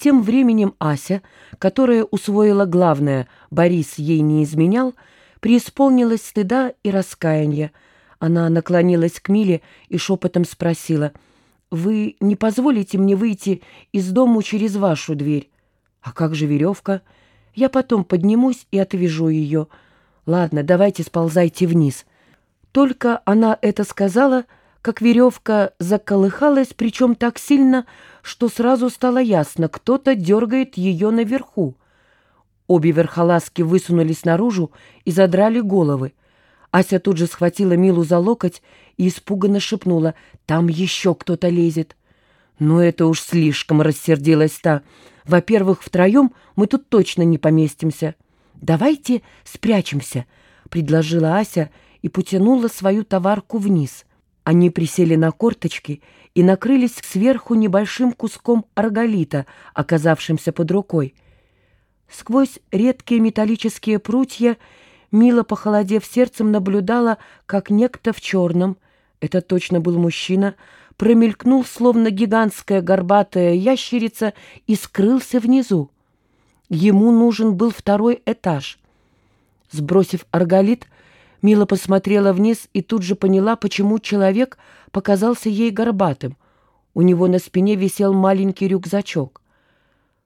Тем временем Ася, которая усвоила главное «Борис ей не изменял», преисполнилась стыда и раскаяния. Она наклонилась к Миле и шепотом спросила, «Вы не позволите мне выйти из дому через вашу дверь?» «А как же веревка?» «Я потом поднимусь и отвяжу ее». «Ладно, давайте сползайте вниз». Только она это сказала, как веревка заколыхалась, причем так сильно, что сразу стало ясно, кто-то дергает ее наверху. Обе верхолазки высунулись наружу и задрали головы. Ася тут же схватила Милу за локоть и испуганно шепнула «Там еще кто-то лезет». «Ну это уж слишком», — рассердилась та. «Во-первых, втроем мы тут точно не поместимся». «Давайте спрячемся», — предложила Ася и потянула свою товарку вниз. Они присели на корточки и накрылись сверху небольшим куском арголита, оказавшимся под рукой. Сквозь редкие металлические прутья Мила, похолодев сердцем, наблюдала, как некто в черном, это точно был мужчина, промелькнул, словно гигантская горбатая ящерица, и скрылся внизу. Ему нужен был второй этаж. Сбросив арголит, Мила посмотрела вниз и тут же поняла, почему человек показался ей горбатым. У него на спине висел маленький рюкзачок.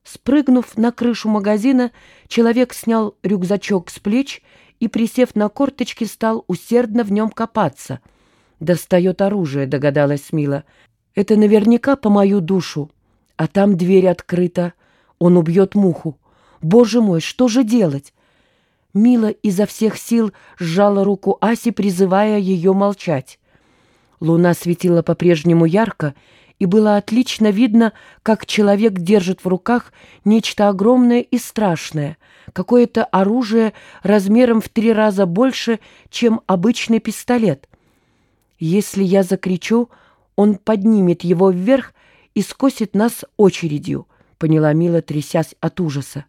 Спрыгнув на крышу магазина, человек снял рюкзачок с плеч и, присев на корточки, стал усердно в нем копаться. «Достает оружие», — догадалась Мила. «Это наверняка по мою душу. А там дверь открыта. Он убьет муху. Боже мой, что же делать?» Мила изо всех сил сжала руку Аси, призывая ее молчать. Луна светила по-прежнему ярко, и было отлично видно, как человек держит в руках нечто огромное и страшное, какое-то оружие размером в три раза больше, чем обычный пистолет. Если я закричу, он поднимет его вверх и скосит нас очередью, поняла Мила, трясясь от ужаса.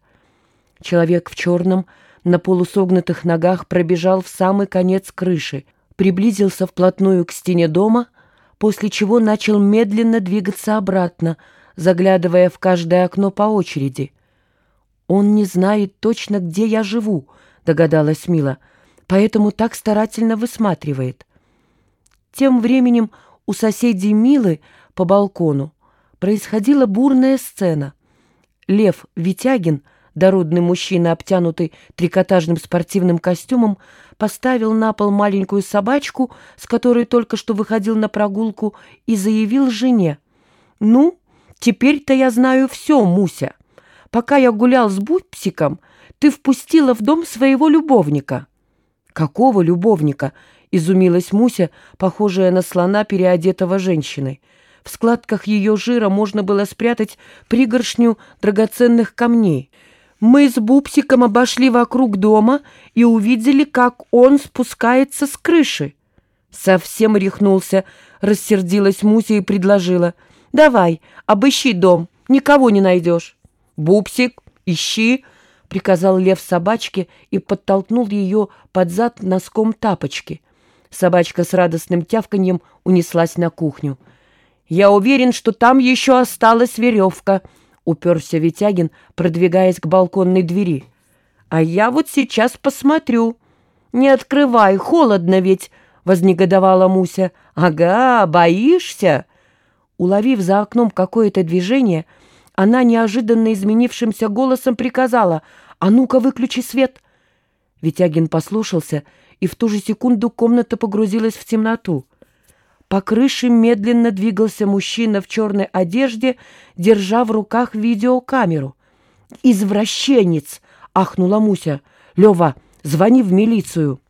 Человек в черном — на полусогнутых ногах пробежал в самый конец крыши, приблизился вплотную к стене дома, после чего начал медленно двигаться обратно, заглядывая в каждое окно по очереди. «Он не знает точно, где я живу», — догадалась Мила, «поэтому так старательно высматривает». Тем временем у соседей Милы по балкону происходила бурная сцена. Лев Витягин — Дородный мужчина, обтянутый трикотажным спортивным костюмом, поставил на пол маленькую собачку, с которой только что выходил на прогулку, и заявил жене. «Ну, теперь-то я знаю все, Муся. Пока я гулял с Бутсиком, ты впустила в дом своего любовника». «Какого любовника?» — изумилась Муся, похожая на слона, переодетого женщиной. В складках ее жира можно было спрятать пригоршню драгоценных камней — мы с Бубсиком обошли вокруг дома и увидели, как он спускается с крыши. Совсем рехнулся, рассердилась Муся и предложила. «Давай, обыщи дом, никого не найдешь». «Бубсик, ищи», — приказал лев собачке и подтолкнул ее под зад носком тапочки. Собачка с радостным тявканьем унеслась на кухню. «Я уверен, что там еще осталась веревка», уперся Витягин, продвигаясь к балконной двери. «А я вот сейчас посмотрю». «Не открывай, холодно ведь!» — вознегодовала Муся. «Ага, боишься?» Уловив за окном какое-то движение, она неожиданно изменившимся голосом приказала «А ну-ка, выключи свет!» Витягин послушался, и в ту же секунду комната погрузилась в темноту. По крыше медленно двигался мужчина в черной одежде, держа в руках видеокамеру. «Извращенец!» — ахнула Муся. «Лева, звони в милицию!»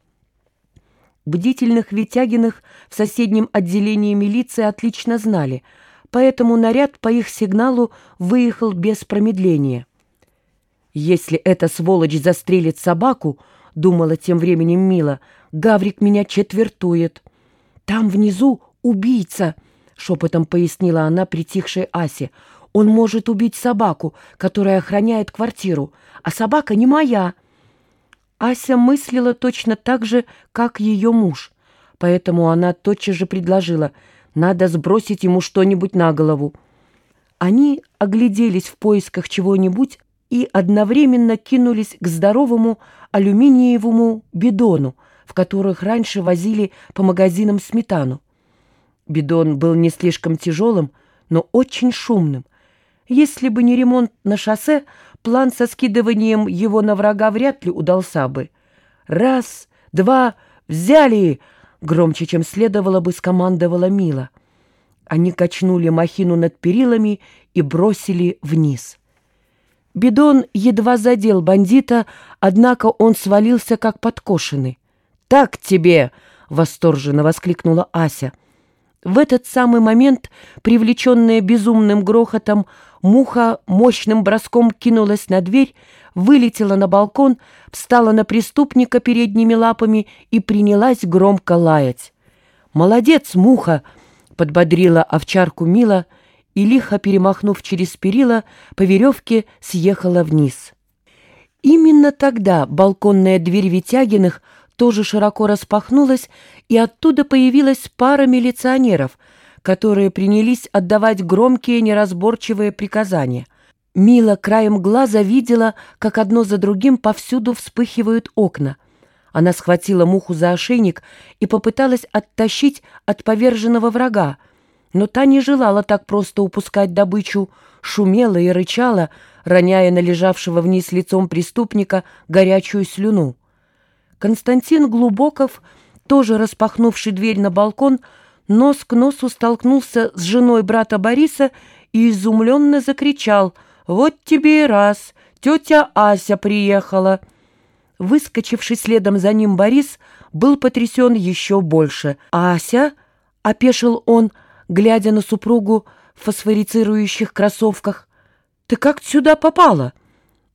Бдительных Витягиных в соседнем отделении милиции отлично знали, поэтому наряд по их сигналу выехал без промедления. «Если эта сволочь застрелит собаку, — думала тем временем Мила, — Гаврик меня четвертует. Там внизу убийца!» — шепотом пояснила она притихшей Асе. «Он может убить собаку, которая охраняет квартиру, а собака не моя». Ася мыслила точно так же, как ее муж, поэтому она тотчас же предложила «надо сбросить ему что-нибудь на голову». Они огляделись в поисках чего-нибудь и одновременно кинулись к здоровому алюминиевому бидону, в которых раньше возили по магазинам сметану. Бидон был не слишком тяжелым, но очень шумным. Если бы не ремонт на шоссе, план со скидыванием его на врага вряд ли удался бы. «Раз, два, взяли!» — громче, чем следовало бы, скомандовала Мила. Они качнули махину над перилами и бросили вниз. Бидон едва задел бандита, однако он свалился как подкошенный. «Так тебе!» — восторженно воскликнула Ася — в этот самый момент, привлеченная безумным грохотом, муха мощным броском кинулась на дверь, вылетела на балкон, встала на преступника передними лапами и принялась громко лаять. «Молодец, муха!» — подбодрила овчарку Мила и, лихо перемахнув через перила, по веревке съехала вниз. Именно тогда балконная дверь Витягиных — тоже широко распахнулась, и оттуда появилась пара милиционеров, которые принялись отдавать громкие неразборчивые приказания. Мила краем глаза видела, как одно за другим повсюду вспыхивают окна. Она схватила муху за ошейник и попыталась оттащить от поверженного врага, но та не желала так просто упускать добычу, шумела и рычала, роняя на лежавшего вниз лицом преступника горячую слюну. Константин Глубоков, тоже распахнувший дверь на балкон, нос к носу столкнулся с женой брата Бориса и изумленно закричал «Вот тебе и раз! Тетя Ася приехала!» Выскочивший следом за ним Борис был потрясен еще больше. «Ася?» — опешил он, глядя на супругу в фосфорицирующих кроссовках. «Ты как сюда попала?»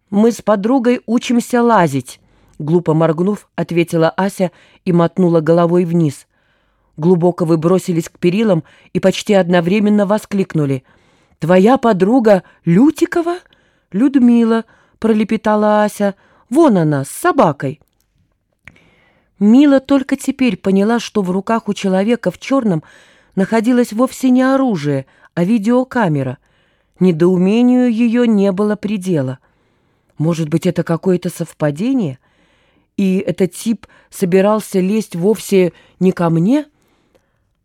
«Мы с подругой учимся лазить». Глупо моргнув, ответила Ася и мотнула головой вниз. Глубоко вы бросились к перилам и почти одновременно воскликнули. «Твоя подруга Лютикова?» «Людмила», — пролепетала Ася. «Вон она, с собакой». Мила только теперь поняла, что в руках у человека в черном находилось вовсе не оружие, а видеокамера. Недоумению ее не было предела. Может быть, это какое-то совпадение — и этот тип собирался лезть вовсе не ко мне?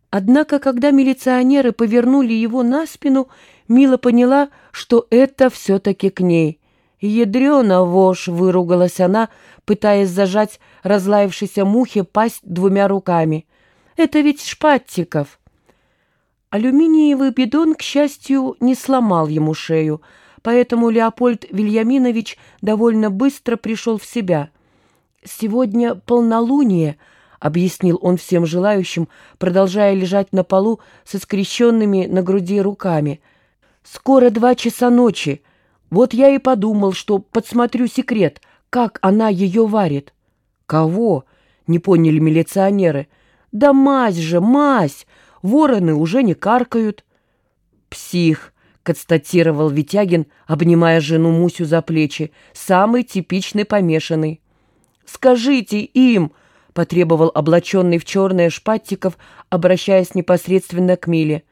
Однако, когда милиционеры повернули его на спину, Мила поняла, что это все-таки к ней. «Ядрена вошь!» — выругалась она, пытаясь зажать разлаявшейся мухе пасть двумя руками. «Это ведь Шпаттиков!» Алюминиевый бидон, к счастью, не сломал ему шею, поэтому Леопольд Вильяминович довольно быстро пришел в себя — «Сегодня полнолуние», — объяснил он всем желающим, продолжая лежать на полу со скрещенными на груди руками. «Скоро два часа ночи. Вот я и подумал, что подсмотрю секрет, как она ее варит». «Кого?» — не поняли милиционеры. «Да мазь же, мазь! Вороны уже не каркают». «Псих», — констатировал Витягин, обнимая жену Мусю за плечи, «самый типичный помешанный». «Скажите им!» — потребовал облаченный в черное Шпаттиков, обращаясь непосредственно к Миле.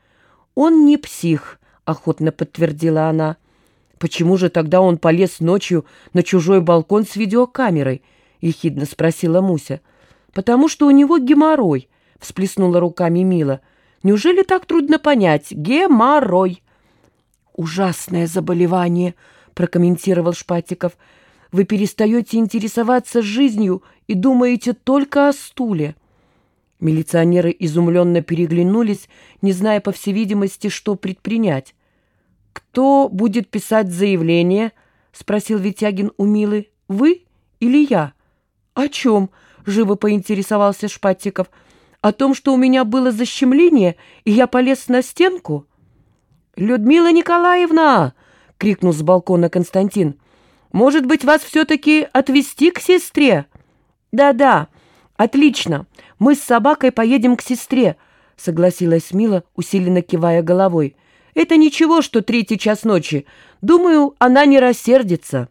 «Он не псих», — охотно подтвердила она. «Почему же тогда он полез ночью на чужой балкон с видеокамерой?» — ехидно спросила Муся. «Потому что у него геморрой», — всплеснула руками Мила. «Неужели так трудно понять? Геморрой!» «Ужасное заболевание», — прокомментировал Шпатиков. Вы перестаете интересоваться жизнью и думаете только о стуле». Милиционеры изумленно переглянулись, не зная, по всей видимости, что предпринять. «Кто будет писать заявление?» — спросил Витягин у Милы. «Вы или я?» «О чем?» — живо поинтересовался Шпатиков. «О том, что у меня было защемление, и я полез на стенку?» «Людмила Николаевна!» — крикнул с балкона Константин. Может быть, вас все-таки отвезти к сестре?» «Да-да, отлично. Мы с собакой поедем к сестре», — согласилась Мила, усиленно кивая головой. «Это ничего, что третий час ночи. Думаю, она не рассердится».